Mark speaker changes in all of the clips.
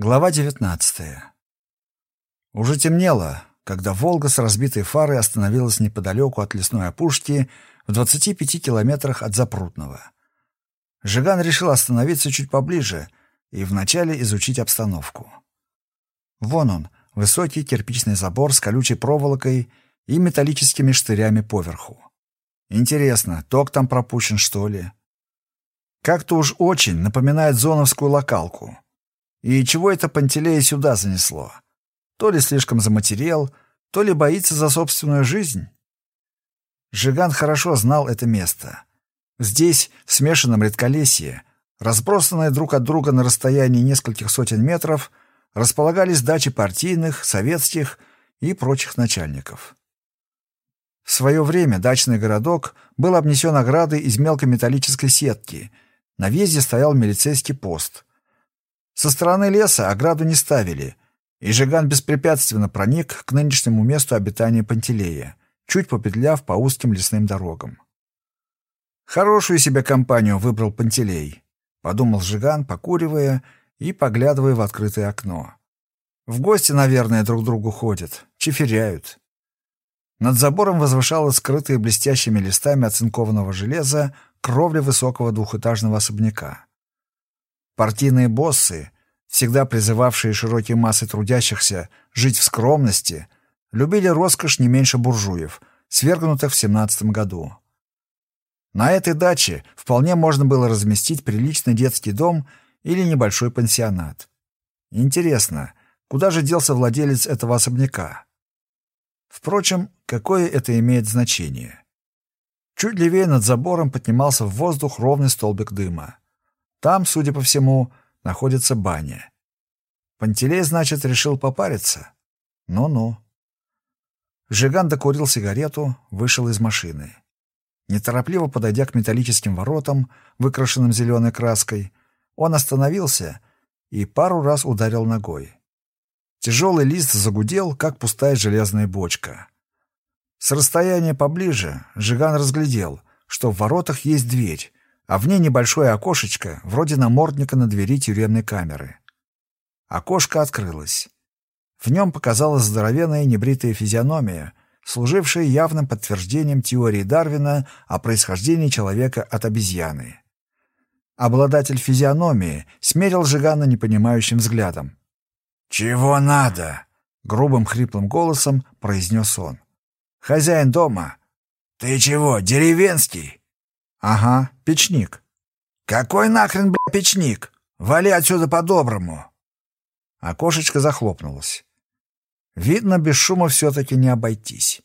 Speaker 1: Глава 19. Уже темнело, когда «Волга» с разбитой фарой остановилась неподалеку от лесной опушки в 25 километрах от Запрутного. Жиган решил остановиться чуть поближе и вначале изучить обстановку. Вон он, высокий кирпичный забор с колючей проволокой и металлическими штырями поверху. Интересно, ток там пропущен, что ли? Как-то уж очень напоминает зоновскую локалку — и чего это Пантелея сюда занесло? То ли слишком заматерел, то ли боится за собственную жизнь? Жиган хорошо знал это место. Здесь, в смешанном редколесье, разбросанные друг от друга на расстоянии нескольких сотен метров, располагались дачи партийных, советских и прочих начальников. В свое время дачный городок был обнесен оградой из мелкометаллической сетки. На въезде стоял милицейский пост — со стороны леса ограду не ставили, и Жиган беспрепятственно проник к нынешнему месту обитания Пантелея, чуть попетляв по узким лесным дорогам. «Хорошую себе компанию выбрал Пантелей», — подумал Жиган, покуривая и поглядывая в открытое окно. «В гости, наверное, друг другу ходят, чиферяют». Над забором возвышалась скрытая блестящими листами оцинкованного железа кровля высокого двухэтажного особняка. Партийные боссы, всегда призывавшие широкие массы трудящихся жить в скромности, любили роскошь не меньше буржуев, свергнутых в 17 году. На этой даче вполне можно было разместить приличный детский дом или небольшой пансионат. Интересно, куда же делся владелец этого особняка? Впрочем, какое это имеет значение? Чуть левее над забором поднимался в воздух ровный столбик дыма. Там, судя по всему, находится баня. Пантелей, значит, решил попариться? Ну-ну. Жиган докурил сигарету, вышел из машины. Неторопливо подойдя к металлическим воротам, выкрашенным зеленой краской, он остановился и пару раз ударил ногой. Тяжелый лист загудел, как пустая железная бочка. С расстояния поближе Жиган разглядел, что в воротах есть дверь, а в ней небольшое окошечко, вроде намордника на двери тюремной камеры. Окошко открылось. В нем показалась здоровенная небритая физиономия, служившая явным подтверждением теории Дарвина о происхождении человека от обезьяны. Обладатель физиономии смерил Жигана непонимающим взглядом. «Чего надо?» — грубым хриплым голосом произнес он. «Хозяин дома». «Ты чего, деревенский?» «Ага, печник». «Какой нахрен, бля, печник? Вали отсюда по-доброму!» Окошечко захлопнулось. Видно, без шума все-таки не обойтись.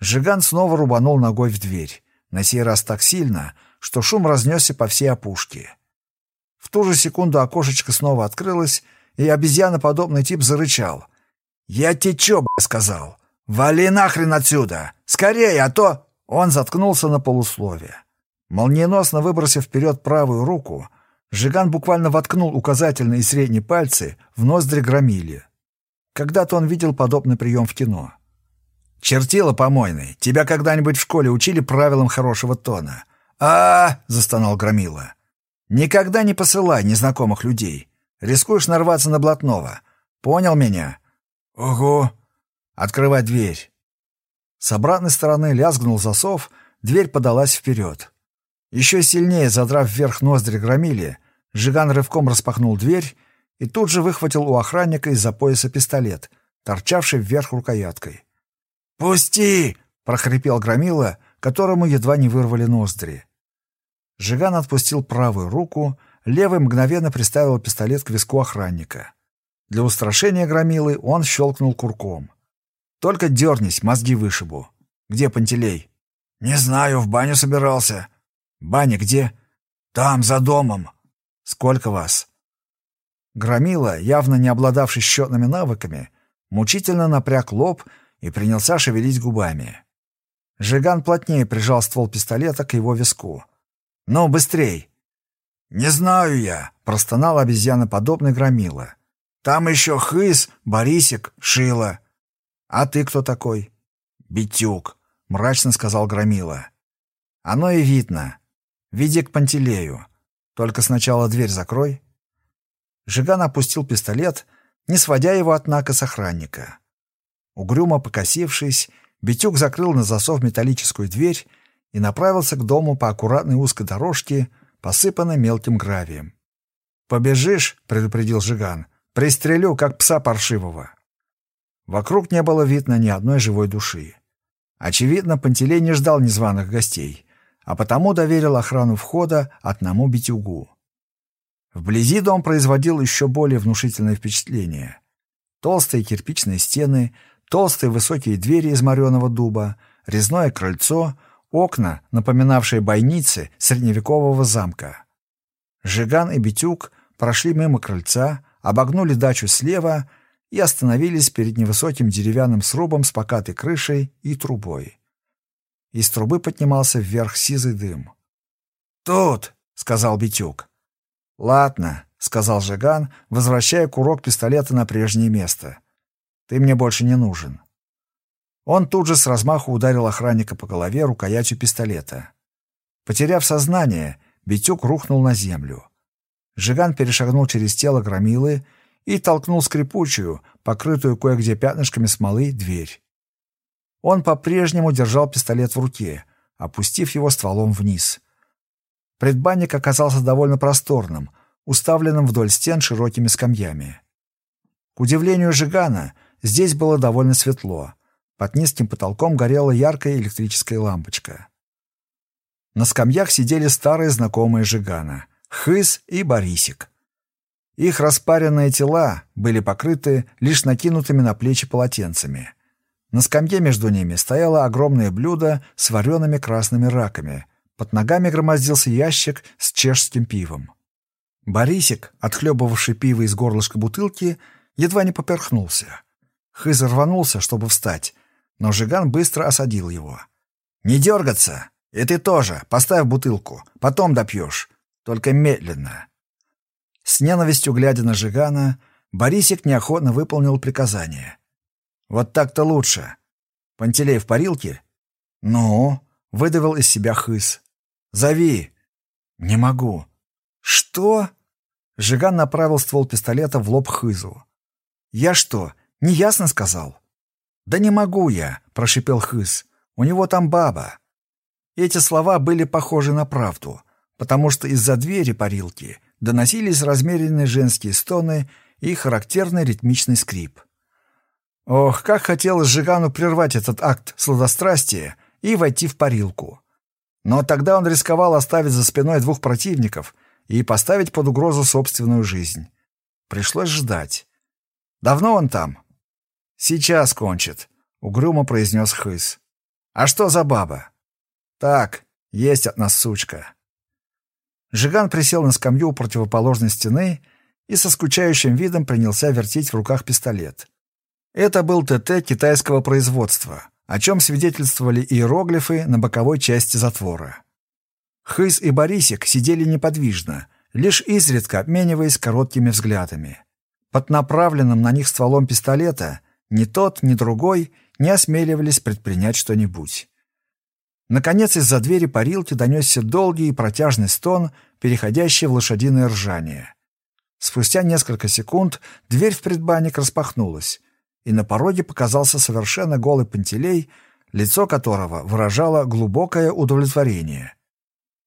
Speaker 1: Жиган снова рубанул ногой в дверь, на сей раз так сильно, что шум разнесся по всей опушке. В ту же секунду окошечко снова открылось, и обезьяноподобный тип зарычал. «Я тебе чё, бля, сказал? Вали нахрен отсюда! Скорее, а то...» Он заткнулся на полусловие. Молниеносно выбросив вперед правую руку, Жиган буквально воткнул указательные и средние пальцы в ноздри громили. Когда-то он видел подобный прием в кино. «Чертила помойный, тебя когда-нибудь в школе учили правилам хорошего тона?» а, -а, -а застонал Громила. «Никогда не посылай незнакомых людей. Рискуешь нарваться на блатного. Понял меня?» «Ого!» «Открывай дверь». С обратной стороны лязгнул засов, дверь подалась вперед. Еще сильнее задрав вверх ноздри громили, Жиган рывком распахнул дверь и тут же выхватил у охранника из-за пояса пистолет, торчавший вверх рукояткой. «Пусти!» — прохрипел громила, которому едва не вырвали ноздри. Жиган отпустил правую руку, левый мгновенно приставил пистолет к виску охранника. Для устрашения громилы он щелкнул курком. «Только дернись, мозги вышибу. Где Пантелей?» «Не знаю, в баню собирался», «Баня где?» «Там, за домом». «Сколько вас?» Громила, явно не обладавший счетными навыками, мучительно напряг лоб и принялся шевелить губами. Жиган плотнее прижал ствол пистолета к его виску. «Ну, быстрей!» «Не знаю я», — простонал обезьяноподобный громила. «Там еще Хыс, Борисик, Шила». «А ты кто такой?» «Битюк», — мрачно сказал громила. «Оно и видно. Веди к Пантелею. Только сначала дверь закрой». Жиган опустил пистолет, не сводя его, однако, с охранника. Угрюмо покосившись, Битюк закрыл на засов металлическую дверь и направился к дому по аккуратной узкой дорожке, посыпанной мелким гравием. «Побежишь?» — предупредил Жиган. «Пристрелю, как пса паршивого». Вокруг не было видно ни одной живой души. Очевидно, Пантелей не ждал незваных гостей, а потому доверил охрану входа одному битюгу. Вблизи дом производил еще более внушительное впечатление. Толстые кирпичные стены, толстые высокие двери из мореного дуба, резное крыльцо, окна, напоминавшие бойницы средневекового замка. Жиган и Битюк прошли мимо крыльца, обогнули дачу слева и остановились перед невысоким деревянным срубом с покатой крышей и трубой. Из трубы поднимался вверх сизый дым. «Тут!» — сказал Битюк. «Ладно», — сказал Жиган, возвращая курок пистолета на прежнее место. «Ты мне больше не нужен». Он тут же с размаху ударил охранника по голове рукоятью пистолета. Потеряв сознание, Битюк рухнул на землю. Жиган перешагнул через тело громилы и толкнул скрипучую, покрытую кое-где пятнышками смолы, дверь. Он по-прежнему держал пистолет в руке, опустив его стволом вниз. Предбанник оказался довольно просторным, уставленным вдоль стен широкими скамьями. К удивлению Жигана, здесь было довольно светло. Под низким потолком горела яркая электрическая лампочка. На скамьях сидели старые знакомые Жигана — Хыс и Борисик. Их распаренные тела были покрыты лишь накинутыми на плечи полотенцами. На скамье между ними стояло огромное блюдо с вареными красными раками. Под ногами громоздился ящик с чешским пивом. Борисик, отхлебывавший пиво из горлышка бутылки, едва не поперхнулся. Хыз рванулся, чтобы встать, но Жиган быстро осадил его. «Не дергаться! И ты тоже! Поставь бутылку, потом допьешь только медленно. С ненавистью глядя на Жигана, Борисик неохотно выполнил приказание. «Вот так-то лучше. Пантелей в парилке?» «Ну?» — выдавил из себя хыс. «Зови!» «Не могу». «Что?» Жиган направил ствол пистолета в лоб хызу. «Я что, неясно сказал?» «Да не могу я», — прошипел хыз. «У него там баба». Эти слова были похожи на правду потому что из-за двери парилки доносились размеренные женские стоны и характерный ритмичный скрип. Ох, как хотелось Жигану прервать этот акт сладострастия и войти в парилку. Но тогда он рисковал оставить за спиной двух противников и поставить под угрозу собственную жизнь. Пришлось ждать. «Давно он там?» «Сейчас кончит», — угрюмо произнес Хыс. «А что за баба?» «Так, есть от нас сучка». Жиган присел на скамью у противоположной стены и со скучающим видом принялся вертеть в руках пистолет. Это был ТТ китайского производства, о чем свидетельствовали иероглифы на боковой части затвора. Хыс и Борисик сидели неподвижно, лишь изредка обмениваясь короткими взглядами. Под направленным на них стволом пистолета ни тот, ни другой не осмеливались предпринять что-нибудь. Наконец из-за двери парилки донесся долгий и протяжный стон, переходящий в лошадиное ржание. Спустя несколько секунд дверь в предбанник распахнулась, и на пороге показался совершенно голый Пантелей, лицо которого выражало глубокое удовлетворение.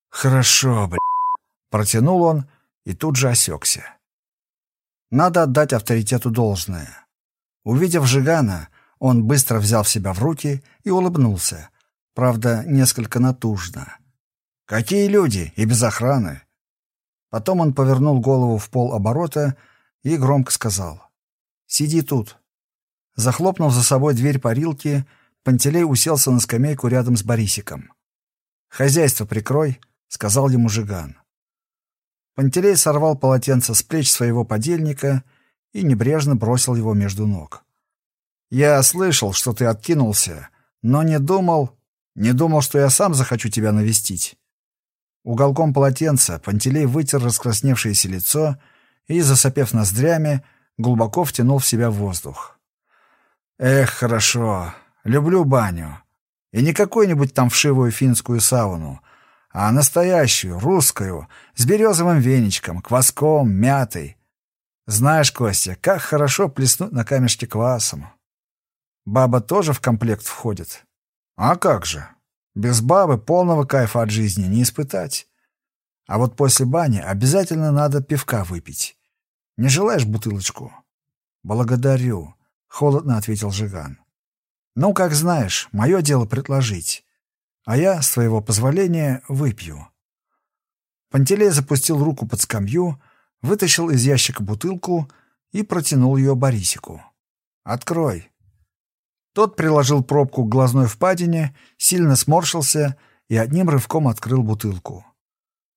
Speaker 1: «Хорошо, бля...» — протянул он и тут же осекся. Надо отдать авторитету должное. Увидев Жигана, он быстро взял себя в руки и улыбнулся — Правда, несколько натужно. «Какие люди? И без охраны!» Потом он повернул голову в пол оборота и громко сказал. «Сиди тут». Захлопнув за собой дверь парилки, Пантелей уселся на скамейку рядом с Борисиком. «Хозяйство прикрой», — сказал ему Жиган. Пантелей сорвал полотенце с плеч своего подельника и небрежно бросил его между ног. «Я слышал, что ты откинулся, но не думал, не думал, что я сам захочу тебя навестить». Уголком полотенца Пантелей вытер раскрасневшееся лицо и, засопев ноздрями, глубоко втянул в себя воздух. «Эх, хорошо. Люблю баню. И не какую-нибудь там вшивую финскую сауну, а настоящую, русскую, с березовым веничком, кваском, мятой. Знаешь, Костя, как хорошо плеснуть на камешке квасом. Баба тоже в комплект входит. А как же? Без бабы полного кайфа от жизни не испытать. А вот после бани обязательно надо пивка выпить. Не желаешь бутылочку? Благодарю, холодно ответил Жиган. Ну, как знаешь, мое дело предложить. А я, с твоего позволения, выпью. Пантелей запустил руку под скамью, вытащил из ящика бутылку и протянул ее Борисику. «Открой». Тот приложил пробку к глазной впадине, сильно сморщился и одним рывком открыл бутылку.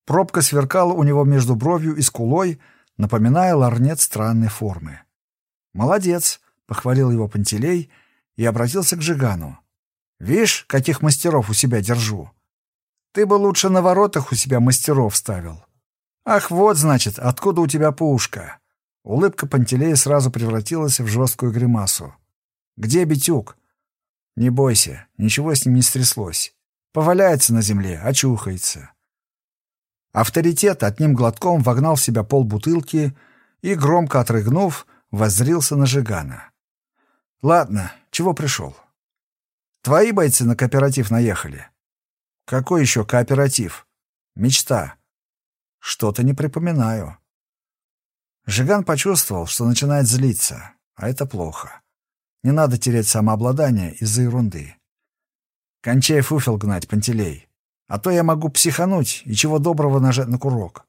Speaker 1: Пробка сверкала у него между бровью и скулой, напоминая ларнет странной формы. «Молодец!» — похвалил его Пантелей и обратился к Жигану. «Вишь, каких мастеров у себя держу. Ты бы лучше на воротах у себя мастеров ставил. Ах, вот, значит, откуда у тебя пушка!» Улыбка Пантелея сразу превратилась в жесткую гримасу. «Где Битюк?» «Не бойся, ничего с ним не стряслось. Поваляется на земле, очухается». Авторитет одним глотком вогнал в себя пол бутылки и, громко отрыгнув, воззрился на Жигана. «Ладно, чего пришел?» «Твои бойцы на кооператив наехали». «Какой еще кооператив?» «Мечта». «Что-то не припоминаю». Жиган почувствовал, что начинает злиться, а это плохо. Не надо терять самообладание из-за ерунды. Кончай фуфел гнать, Пантелей. А то я могу психануть и чего доброго нажать на курок.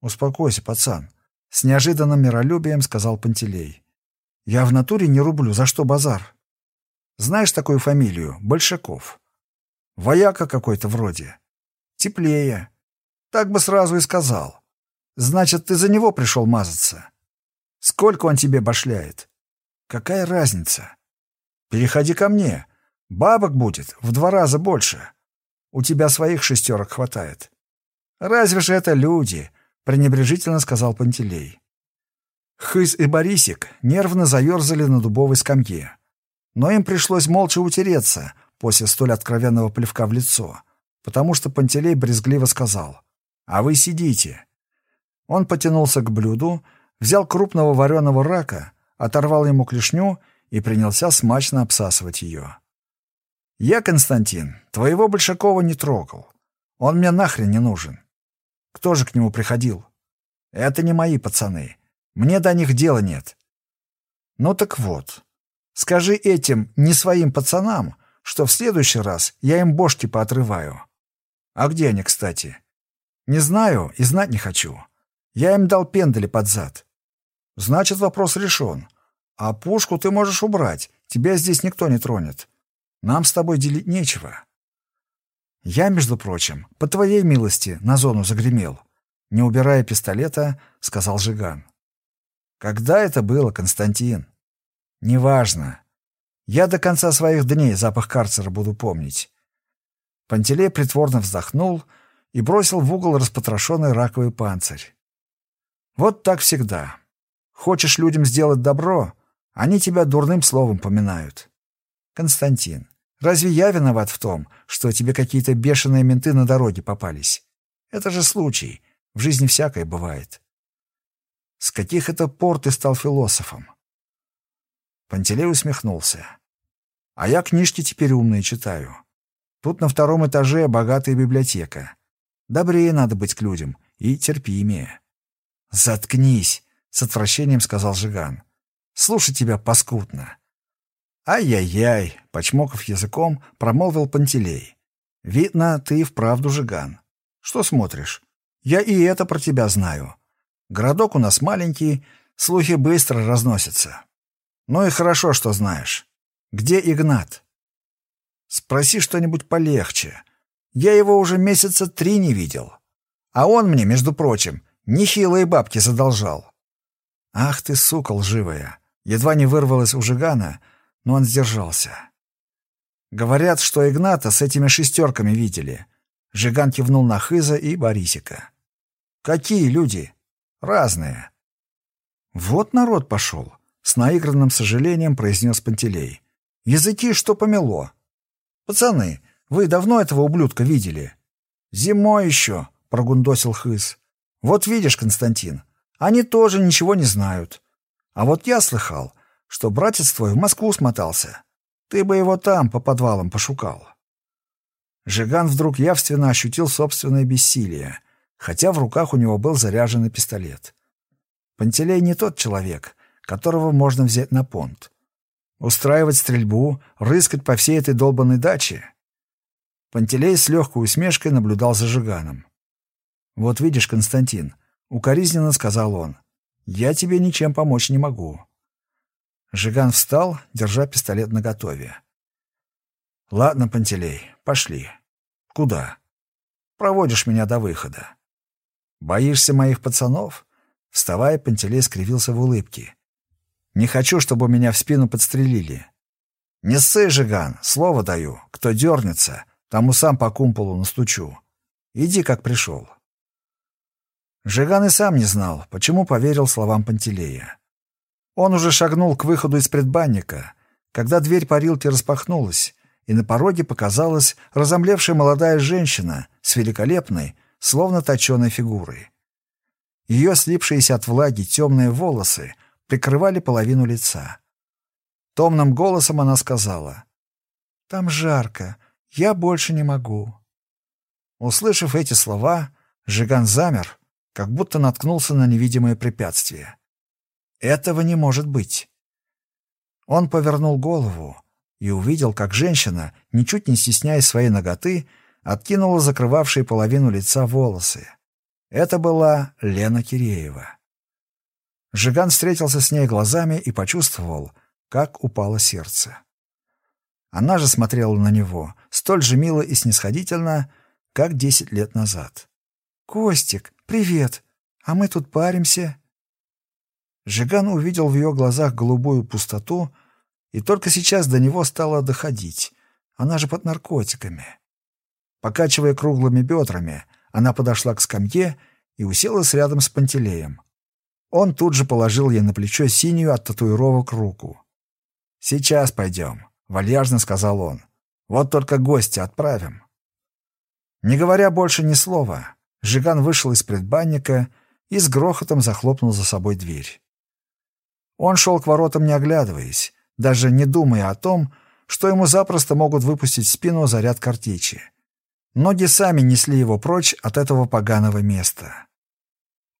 Speaker 1: Успокойся, пацан. С неожиданным миролюбием сказал Пантелей. Я в натуре не рублю, за что базар? Знаешь такую фамилию? Большаков. Вояка какой-то вроде. Теплее. Так бы сразу и сказал. Значит, ты за него пришел мазаться. Сколько он тебе башляет? Какая разница? Переходи ко мне. Бабок будет в два раза больше. У тебя своих шестерок хватает. Разве же это люди? пренебрежительно сказал Пантелей. Хыз и Борисик нервно заерзали на дубовой скамье. Но им пришлось молча утереться после столь откровенного плевка в лицо, потому что Пантелей брезгливо сказал «А вы сидите». Он потянулся к блюду, взял крупного вареного рака, оторвал ему клешню и принялся смачно обсасывать ее. «Я, Константин, твоего Большакова не трогал. Он мне нахрен не нужен. Кто же к нему приходил? Это не мои пацаны. Мне до них дела нет. Ну так вот, скажи этим не своим пацанам, что в следующий раз я им бошки поотрываю. А где они, кстати? Не знаю и знать не хочу. Я им дал пендали под зад. Значит, вопрос решен. А пушку ты можешь убрать. Тебя здесь никто не тронет. Нам с тобой делить нечего. Я, между прочим, по твоей милости на зону загремел. Не убирая пистолета, сказал Жиган. Когда это было, Константин? Неважно. Я до конца своих дней запах карцера буду помнить. Пантелей притворно вздохнул и бросил в угол распотрошенный раковый панцирь. Вот так всегда. Хочешь людям сделать добро, они тебя дурным словом поминают. Константин, разве я виноват в том, что тебе какие-то бешеные менты на дороге попались? Это же случай. В жизни всякое бывает. С каких это пор ты стал философом? Пантелей усмехнулся. А я книжки теперь умные читаю. Тут на втором этаже богатая библиотека. Добрее надо быть к людям и терпимее. Заткнись, с отвращением сказал Жиган. Слушать тебя паскудно. Ай-яй-яй, почмоков языком, промолвил Пантелей. Видно, ты и вправду Жиган. Что смотришь? Я и это про тебя знаю. Городок у нас маленький, слухи быстро разносятся. Ну и хорошо, что знаешь. Где Игнат? Спроси что-нибудь полегче. Я его уже месяца три не видел. А он мне, между прочим, нехилые бабки задолжал. «Ах ты, сука лживая!» Едва не вырвалась у Жигана, но он сдержался. Говорят, что Игната с этими шестерками видели. Жиган кивнул на Хыза и Борисика. «Какие люди?» «Разные». «Вот народ пошел», — с наигранным сожалением произнес Пантелей. «Языки что помело». «Пацаны, вы давно этого ублюдка видели?» «Зимой еще», — прогундосил Хыз. «Вот видишь, Константин, Они тоже ничего не знают. А вот я слыхал, что братец твой в Москву смотался. Ты бы его там по подвалам пошукал. Жиган вдруг явственно ощутил собственное бессилие, хотя в руках у него был заряженный пистолет. Пантелей не тот человек, которого можно взять на понт. Устраивать стрельбу, рыскать по всей этой долбанной даче. Пантелей с легкой усмешкой наблюдал за Жиганом. «Вот видишь, Константин», — укоризненно сказал он, — «я тебе ничем помочь не могу». Жиган встал, держа пистолет наготове. «Ладно, Пантелей, пошли». «Куда?» «Проводишь меня до выхода». «Боишься моих пацанов?» Вставая, Пантелей скривился в улыбке. «Не хочу, чтобы меня в спину подстрелили». «Не ссы, Жиган, слово даю. Кто дернется, тому сам по кумполу настучу. Иди, как пришел». Жиган и сам не знал, почему поверил словам Пантелея. Он уже шагнул к выходу из предбанника, когда дверь парилки распахнулась, и на пороге показалась разомлевшая молодая женщина с великолепной, словно точеной фигурой. Ее слипшиеся от влаги темные волосы прикрывали половину лица. Томным голосом она сказала, «Там жарко, я больше не могу». Услышав эти слова, Жиган замер, как будто наткнулся на невидимое препятствие. Этого не может быть. Он повернул голову и увидел, как женщина, ничуть не стесняясь своей ноготы, откинула закрывавшие половину лица волосы. Это была Лена Киреева. Жиган встретился с ней глазами и почувствовал, как упало сердце. Она же смотрела на него столь же мило и снисходительно, как десять лет назад. «Костик, привет! А мы тут паримся!» Жиган увидел в ее глазах голубую пустоту, и только сейчас до него стало доходить. Она же под наркотиками. Покачивая круглыми бедрами, она подошла к скамье и уселась рядом с Пантелеем. Он тут же положил ей на плечо синюю от татуировок руку. «Сейчас пойдем», — вальяжно сказал он. «Вот только гостя отправим». Не говоря больше ни слова, Жиган вышел из предбанника и с грохотом захлопнул за собой дверь. Он шел к воротам, не оглядываясь, даже не думая о том, что ему запросто могут выпустить в спину заряд картечи. Ноги сами несли его прочь от этого поганого места.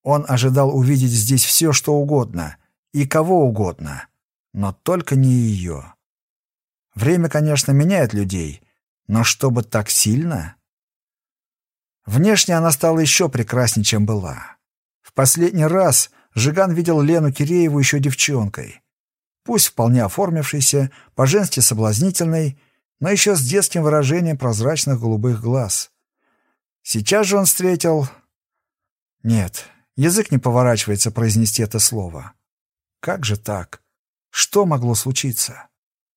Speaker 1: Он ожидал увидеть здесь все, что угодно, и кого угодно, но только не ее. Время, конечно, меняет людей, но чтобы так сильно... Внешне она стала еще прекраснее, чем была. В последний раз Жиган видел Лену Кирееву еще девчонкой. Пусть вполне оформившейся, по-женски соблазнительной, но еще с детским выражением прозрачных голубых глаз. Сейчас же он встретил... Нет, язык не поворачивается произнести это слово. Как же так? Что могло случиться?